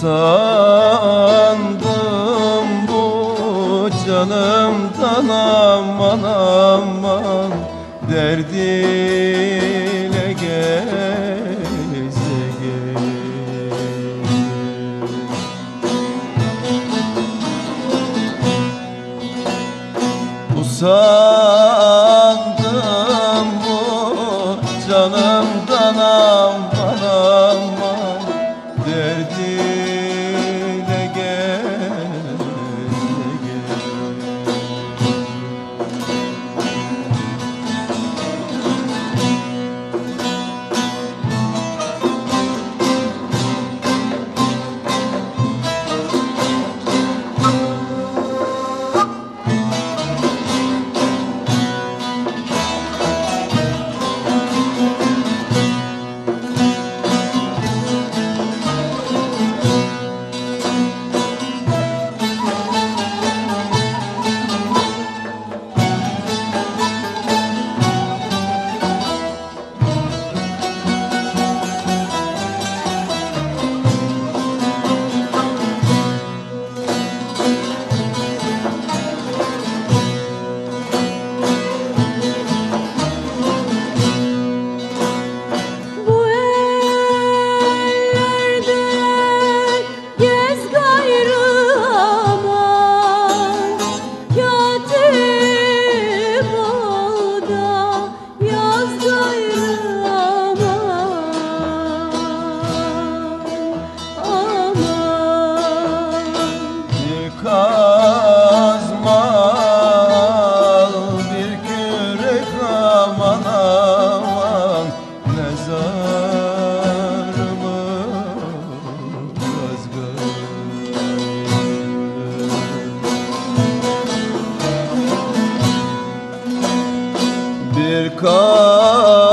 sandım bu canımdan aman aman derdiyle geze geze Bu sandım Bir because